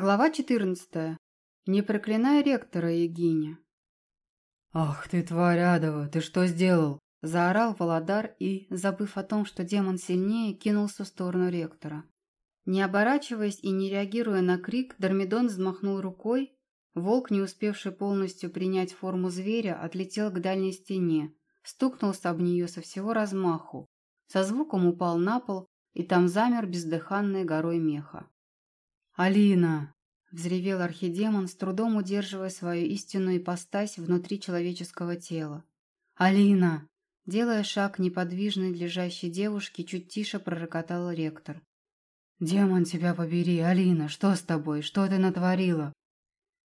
Глава 14. Не проклинай ректора, Егиня. «Ах ты, тварь адова, ты что сделал?» Заорал Володар и, забыв о том, что демон сильнее, кинулся в сторону ректора. Не оборачиваясь и не реагируя на крик, Дормидон взмахнул рукой. Волк, не успевший полностью принять форму зверя, отлетел к дальней стене, стукнулся об нее со всего размаху. Со звуком упал на пол, и там замер бездыханной горой меха. «Алина!» – взревел архидемон, с трудом удерживая свою истинную ипостась внутри человеческого тела. «Алина!» Делая шаг неподвижной лежащей девушки, чуть тише пророкотал ректор. «Демон тебя побери, Алина, что с тобой? Что ты натворила?»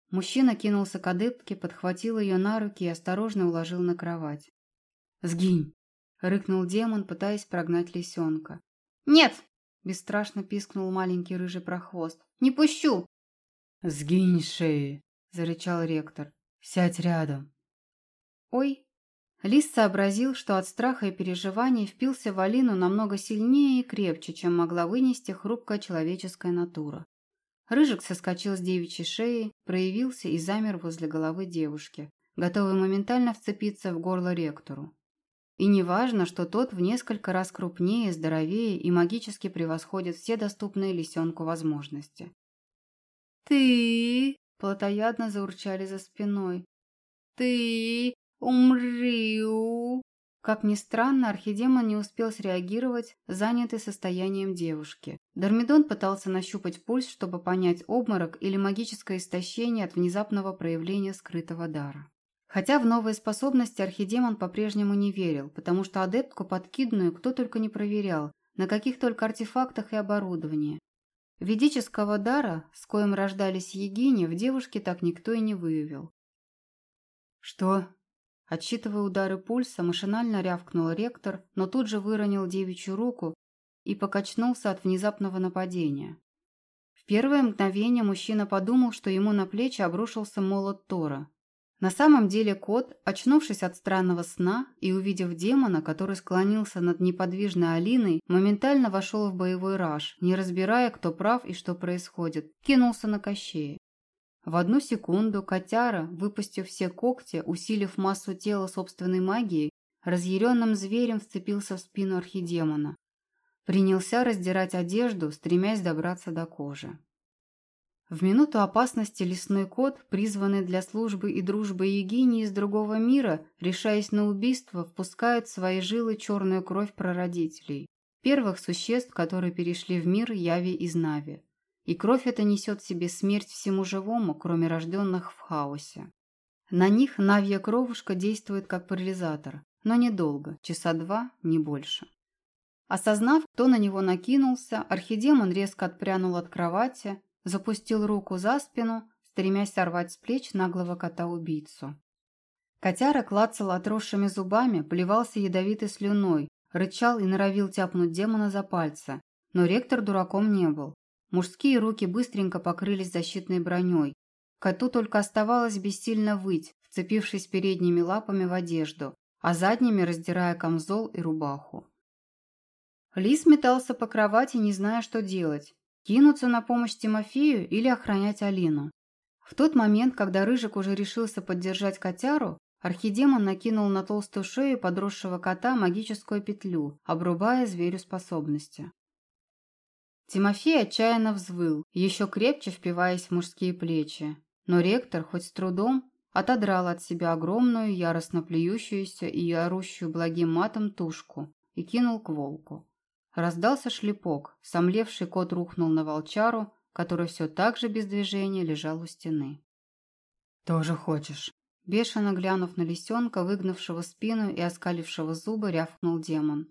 Мужчина кинулся к адептке, подхватил ее на руки и осторожно уложил на кровать. «Сгинь!» — рыкнул демон, пытаясь прогнать лисенка. «Нет!» — бесстрашно пискнул маленький рыжий прохвост. «Не пущу!» «Сгинь шеи!» — зарычал ректор. «Сядь рядом!» «Ой!» Лис сообразил, что от страха и переживаний впился в Алину намного сильнее и крепче, чем могла вынести хрупкая человеческая натура. Рыжик соскочил с девичьей шеи, проявился и замер возле головы девушки, готовый моментально вцепиться в горло ректору. И не важно, что тот в несколько раз крупнее, здоровее и магически превосходит все доступные лисенку возможности. «Ты...» – плотоядно заурчали за спиной. «Ты... умрю...» Как ни странно, архидемон не успел среагировать, занятый состоянием девушки. Дормидон пытался нащупать пульс, чтобы понять обморок или магическое истощение от внезапного проявления скрытого дара. Хотя в новые способности архидемон по-прежнему не верил, потому что адептку подкидную кто только не проверял, на каких только артефактах и оборудовании. Ведического дара, с коим рождались егини, в девушке так никто и не выявил. «Что?» Отсчитывая удары пульса, машинально рявкнул ректор, но тут же выронил девичью руку и покачнулся от внезапного нападения. В первое мгновение мужчина подумал, что ему на плечи обрушился молот Тора, на самом деле кот, очнувшись от странного сна и увидев демона, который склонился над неподвижной Алиной, моментально вошел в боевой раж, не разбирая, кто прав и что происходит, кинулся на Кощея. В одну секунду котяра, выпустив все когти, усилив массу тела собственной магией, разъяренным зверем вцепился в спину архидемона. Принялся раздирать одежду, стремясь добраться до кожи. В минуту опасности лесной кот, призванный для службы и дружбы Егинии из другого мира, решаясь на убийство, впускает в свои жилы черную кровь прародителей, первых существ, которые перешли в мир Яви из Нави. И кровь эта несет в себе смерть всему живому, кроме рожденных в хаосе. На них Навья кровушка действует как парализатор, но недолго, часа два, не больше. Осознав, кто на него накинулся, архидемон резко отпрянул от кровати, запустил руку за спину, стремясь сорвать с плеч наглого кота-убийцу. Котяра клацал отросшими зубами, плевался ядовитой слюной, рычал и норовил тяпнуть демона за пальцы. Но ректор дураком не был. Мужские руки быстренько покрылись защитной броней. Коту только оставалось бессильно выть, вцепившись передними лапами в одежду, а задними раздирая камзол и рубаху. Лис метался по кровати, не зная, что делать. Кинуться на помощь Тимофею или охранять Алину? В тот момент, когда Рыжик уже решился поддержать котяру, архидемон накинул на толстую шею подросшего кота магическую петлю, обрубая зверю способности. Тимофей отчаянно взвыл, еще крепче впиваясь в мужские плечи. Но ректор, хоть с трудом, отодрал от себя огромную, яростно плюющуюся и орущую благим матом тушку и кинул к волку. Раздался шлепок, сомлевший кот рухнул на волчару, который все так же без движения лежал у стены. «Тоже хочешь?» Бешено глянув на лисенка, выгнувшего спину и оскалившего зубы, рявкнул демон.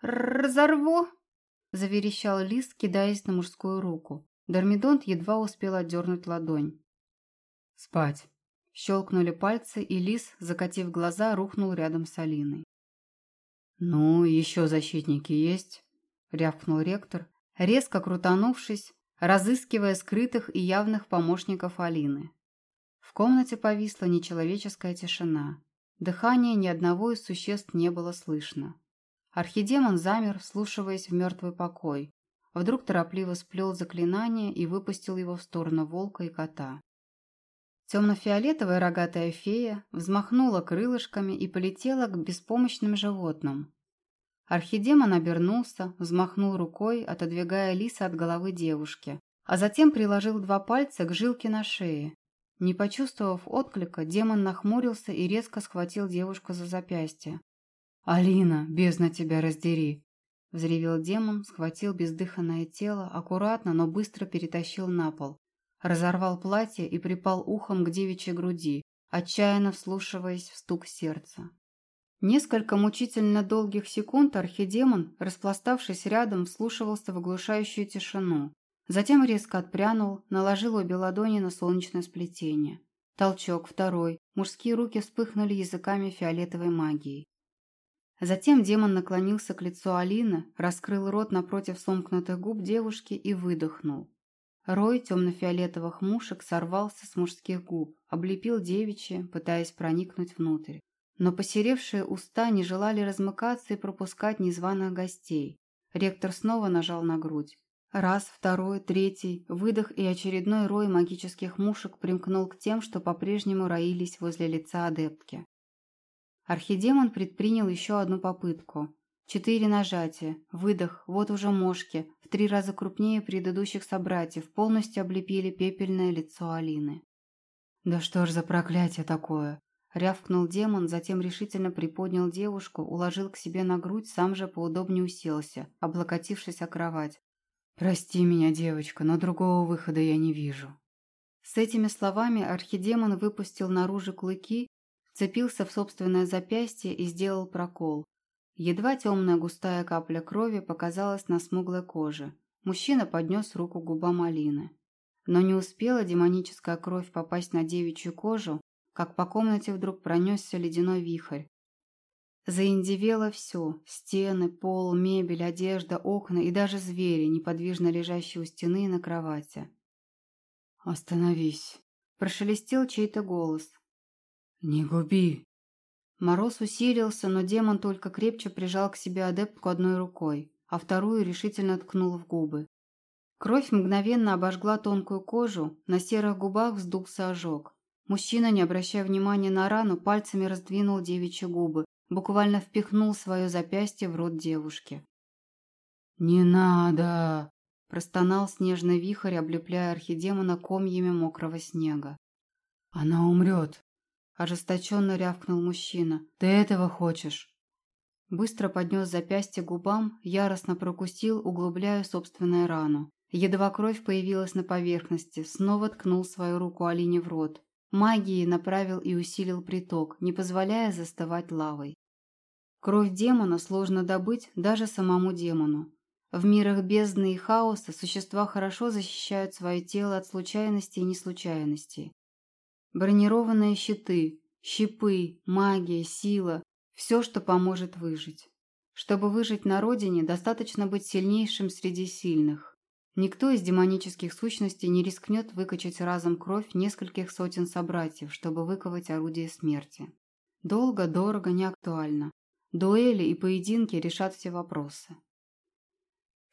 «Разорву!» – заверещал лис, кидаясь на мужскую руку. Дормидонт едва успел отдернуть ладонь. «Спать!» Щелкнули пальцы, и лис, закатив глаза, рухнул рядом с Алиной. «Ну, еще защитники есть?» – рявкнул ректор, резко крутанувшись, разыскивая скрытых и явных помощников Алины. В комнате повисла нечеловеческая тишина. Дыхания ни одного из существ не было слышно. Архидемон замер, вслушиваясь в мертвый покой. вдруг торопливо сплел заклинание и выпустил его в сторону волка и кота. Темно-фиолетовая рогатая фея взмахнула крылышками и полетела к беспомощным животным. Архидемон обернулся, взмахнул рукой, отодвигая лиса от головы девушки, а затем приложил два пальца к жилке на шее. Не почувствовав отклика, демон нахмурился и резко схватил девушку за запястье. «Алина, бездна тебя раздери!» Взревел демон, схватил бездыханное тело, аккуратно, но быстро перетащил на пол. Разорвал платье и припал ухом к девичьей груди, отчаянно вслушиваясь в стук сердца. Несколько мучительно долгих секунд архидемон, распластавшись рядом, вслушивался в оглушающую тишину. Затем резко отпрянул, наложил обе ладони на солнечное сплетение. Толчок, второй. Мужские руки вспыхнули языками фиолетовой магии. Затем демон наклонился к лицу Алины, раскрыл рот напротив сомкнутых губ девушки и выдохнул. Рой темно-фиолетовых мушек сорвался с мужских губ, облепил девичьи, пытаясь проникнуть внутрь. Но посеревшие уста не желали размыкаться и пропускать незваных гостей. Ректор снова нажал на грудь. Раз, второй, третий, выдох и очередной рой магических мушек примкнул к тем, что по-прежнему роились возле лица адептки. Архидемон предпринял еще одну попытку. Четыре нажатия, выдох, вот уже мошки, в три раза крупнее предыдущих собратьев, полностью облепили пепельное лицо Алины. «Да что ж за проклятие такое?» Рявкнул демон, затем решительно приподнял девушку, уложил к себе на грудь, сам же поудобнее уселся, облокотившись о кровать. «Прости меня, девочка, но другого выхода я не вижу». С этими словами архидемон выпустил наружу клыки вцепился в собственное запястье и сделал прокол. Едва темная густая капля крови показалась на смуглой коже. Мужчина поднес руку к губам Алины. Но не успела демоническая кровь попасть на девичью кожу, как по комнате вдруг пронесся ледяной вихрь. Заиндивело все – стены, пол, мебель, одежда, окна и даже звери, неподвижно лежащие у стены и на кровати. «Остановись!» – прошелестел чей-то голос. «Не губи!» Мороз усилился, но демон только крепче прижал к себе адептку одной рукой, а вторую решительно ткнул в губы. Кровь мгновенно обожгла тонкую кожу, на серых губах вздулся ожог. Мужчина, не обращая внимания на рану, пальцами раздвинул девичьи губы, буквально впихнул свое запястье в рот девушки. «Не надо!» – простонал снежный вихрь, облепляя архидемона комьями мокрого снега. «Она умрет!» Ожесточенно рявкнул мужчина. «Ты этого хочешь?» Быстро поднес запястье губам, яростно прокусил, углубляя собственную рану. Едва кровь появилась на поверхности, снова ткнул свою руку Алине в рот. Магией направил и усилил приток, не позволяя застывать лавой. Кровь демона сложно добыть даже самому демону. В мирах бездны и хаоса существа хорошо защищают свое тело от случайностей и неслучайностей. Бронированные щиты, щипы, магия, сила – все, что поможет выжить. Чтобы выжить на родине, достаточно быть сильнейшим среди сильных. Никто из демонических сущностей не рискнет выкачать разом кровь нескольких сотен собратьев, чтобы выковать орудие смерти. Долго, дорого, не актуально. Дуэли и поединки решат все вопросы.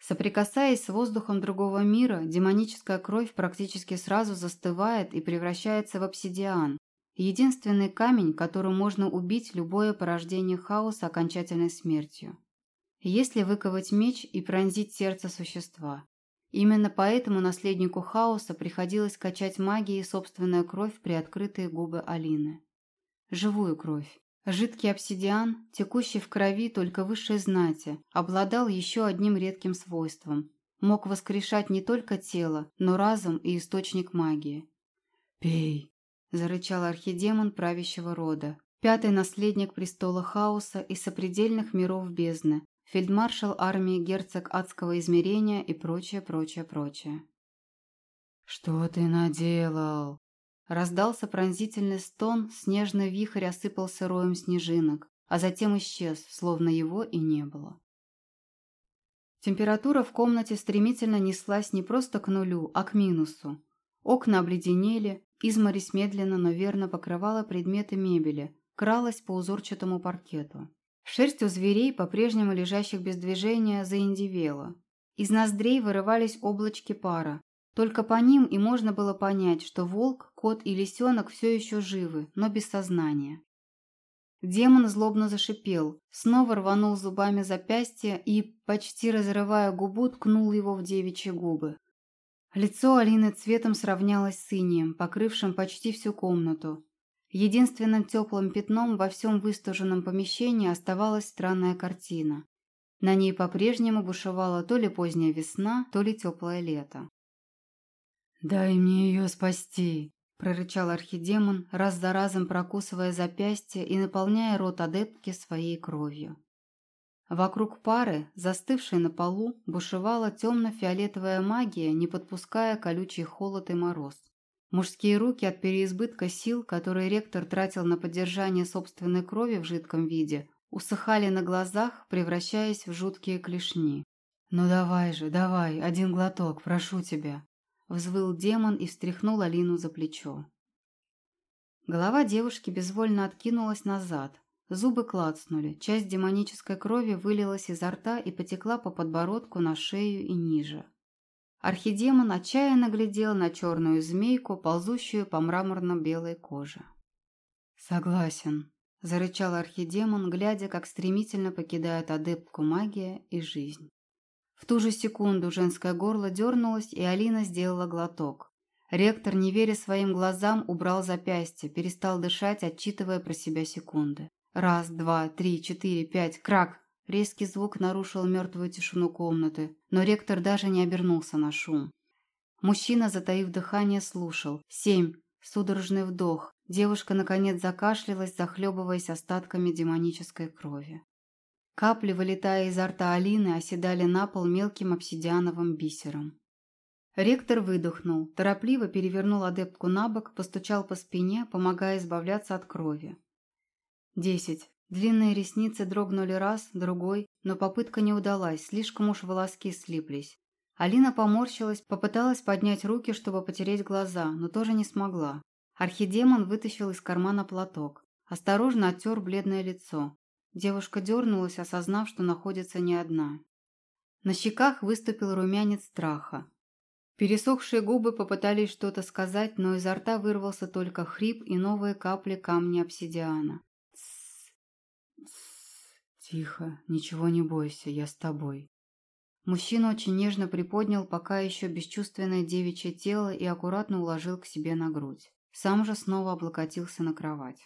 Соприкасаясь с воздухом другого мира, демоническая кровь практически сразу застывает и превращается в обсидиан, единственный камень, которым можно убить любое порождение хаоса окончательной смертью. Если выковать меч и пронзить сердце существа. Именно поэтому наследнику хаоса приходилось качать магией собственную кровь при открытые губы Алины. Живую кровь. Жидкий обсидиан, текущий в крови только высшей знати, обладал еще одним редким свойством. Мог воскрешать не только тело, но разум и источник магии. «Пей!» – зарычал архидемон правящего рода. Пятый наследник престола хаоса и сопредельных миров бездны, фельдмаршал армии герцог адского измерения и прочее, прочее, прочее. «Что ты наделал?» Раздался пронзительный стон, снежный вихрь осыпался роем снежинок, а затем исчез, словно его и не было. Температура в комнате стремительно неслась не просто к нулю, а к минусу. Окна обледенели, изморись медленно, но верно покрывала предметы мебели, кралась по узорчатому паркету. Шерсть у зверей, по-прежнему лежащих без движения, заиндивела. Из ноздрей вырывались облачки пара. Только по ним и можно было понять, что волк, кот и лисенок все еще живы, но без сознания. Демон злобно зашипел, снова рванул зубами запястье и, почти разрывая губу, ткнул его в девичьи губы. Лицо Алины цветом сравнялось с инием, покрывшим почти всю комнату. Единственным теплым пятном во всем выстуженном помещении оставалась странная картина. На ней по-прежнему бушевала то ли поздняя весна, то ли теплое лето. «Дай мне ее спасти!» – прорычал архидемон, раз за разом прокусывая запястье и наполняя рот адептки своей кровью. Вокруг пары, застывшей на полу, бушевала темно-фиолетовая магия, не подпуская колючий холод и мороз. Мужские руки от переизбытка сил, которые ректор тратил на поддержание собственной крови в жидком виде, усыхали на глазах, превращаясь в жуткие клешни. «Ну давай же, давай, один глоток, прошу тебя!» Взвыл демон и встряхнул Алину за плечо. Голова девушки безвольно откинулась назад, Зубы клацнули, часть демонической крови вылилась изо рта и потекла по подбородку на шею и ниже. Архидемон отчаянно глядел на черную змейку, ползущую по мраморно-белой коже. «Согласен», – зарычал архидемон, глядя, как стремительно покидает адептку магия и жизнь. В ту же секунду женское горло дернулось, и Алина сделала глоток. Ректор, не веря своим глазам, убрал запястье, перестал дышать, отчитывая про себя секунды. Раз, два, три, четыре, пять, крак! Резкий звук нарушил мертвую тишину комнаты, но ректор даже не обернулся на шум. Мужчина, затаив дыхание, слушал. Семь. Судорожный вдох. Девушка, наконец, закашлялась, захлебываясь остатками демонической крови. Капли, вылетая изо рта Алины, оседали на пол мелким обсидиановым бисером. Ректор выдохнул, торопливо перевернул адептку на бок, постучал по спине, помогая избавляться от крови. Десять. Длинные ресницы дрогнули раз, другой, но попытка не удалась, слишком уж волоски слиплись. Алина поморщилась, попыталась поднять руки, чтобы потереть глаза, но тоже не смогла. Архидемон вытащил из кармана платок. Осторожно оттер бледное лицо. Девушка дернулась, осознав, что находится не одна. На щеках выступил румянец страха. Пересохшие губы попытались что-то сказать, но изо рта вырвался только хрип и новые капли камня обсидиана. «Тихо, ничего не бойся, я с тобой». Мужчина очень нежно приподнял пока еще бесчувственное девичье тело и аккуратно уложил к себе на грудь. Сам же снова облокотился на кровать.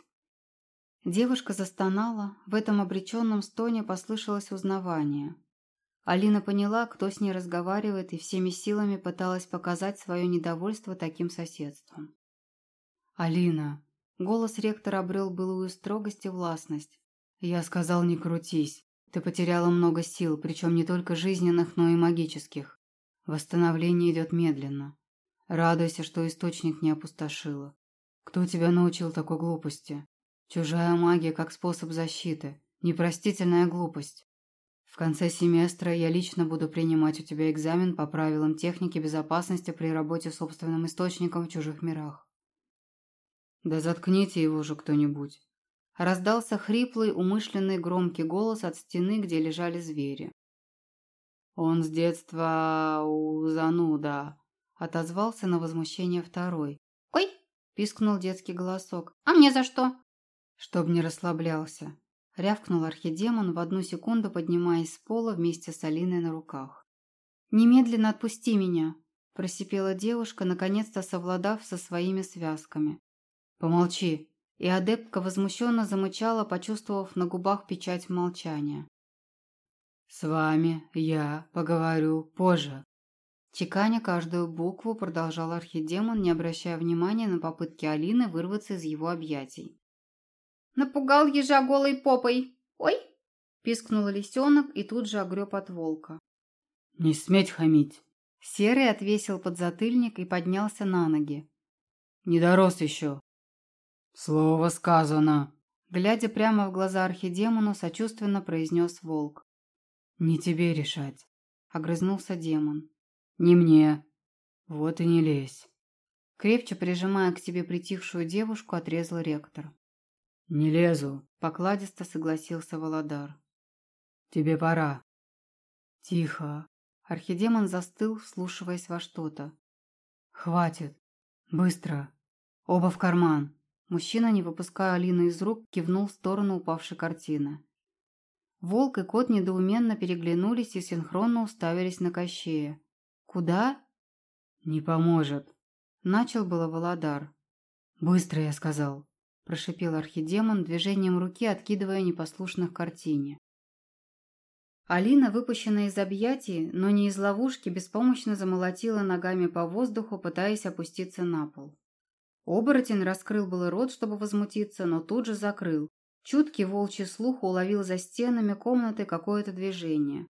Девушка застонала, в этом обреченном стоне послышалось узнавание. Алина поняла, кто с ней разговаривает, и всеми силами пыталась показать свое недовольство таким соседством. «Алина!» Голос ректора обрел былую строгость и властность. «Я сказал, не крутись. Ты потеряла много сил, причем не только жизненных, но и магических. Восстановление идет медленно. Радуйся, что источник не опустошила. Кто тебя научил такой глупости? Чужая магия как способ защиты. Непростительная глупость. В конце семестра я лично буду принимать у тебя экзамен по правилам техники безопасности при работе с собственным источником в чужих мирах. Да заткните его же кто-нибудь. Раздался хриплый, умышленный громкий голос от стены, где лежали звери. «Он с детства у зануда», — отозвался на возмущение второй. «Ой!» — пискнул детский голосок. «А мне за что?» «Чтоб не расслаблялся», — рявкнул архидемон в одну секунду, поднимаясь с пола вместе с Алиной на руках. «Немедленно отпусти меня», — просипела девушка, наконец-то совладав со своими связками. «Помолчи», и адептка возмущенно замычала, почувствовав на губах печать молчания. «С вами я поговорю позже». Чеканя каждую букву, продолжал архидемон, не обращая внимания на попытки Алины вырваться из его объятий. «Напугал ежа голой попой! Ой!» Пискнул лисенок и тут же огреб от волка. «Не сметь хамить!» Серый отвесил подзатыльник и поднялся на ноги. «Не дорос еще!» «Слово сказано!» Глядя прямо в глаза архидемону, сочувственно произнес волк. «Не тебе решать», — огрызнулся демон. «Не мне. Вот и не лезь». Крепче прижимая к себе притихшую девушку, отрезал ректор. «Не лезу», — покладисто согласился Володар. «Тебе пора». «Тихо». Архидемон застыл, вслушиваясь во что-то. «Хватит! Быстро! Оба в карман!» Мужчина, не выпуская Алину из рук, кивнул в сторону упавшей картины. Волк и кот недоуменно переглянулись и синхронно уставились на Кощея. «Куда?» «Не поможет», — начал было Володар. «Быстро, я сказал», — прошипел архидемон, движением руки откидывая непослушных картине. Алина, выпущенная из объятий, но не из ловушки, беспомощно замолотила ногами по воздуху, пытаясь опуститься на пол. Оборотень раскрыл был рот, чтобы возмутиться, но тут же закрыл. Чуткий волчий слух уловил за стенами комнаты какое-то движение.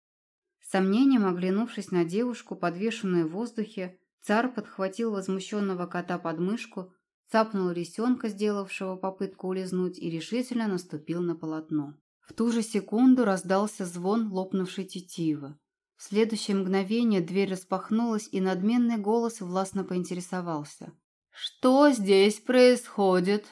С сомнением оглянувшись на девушку, подвешенную в воздухе, царь подхватил возмущенного кота под мышку, цапнул рисенка, сделавшего попытку улизнуть, и решительно наступил на полотно. В ту же секунду раздался звон лопнувшей тетивы. В следующее мгновение дверь распахнулась, и надменный голос властно поинтересовался. «Что здесь происходит?»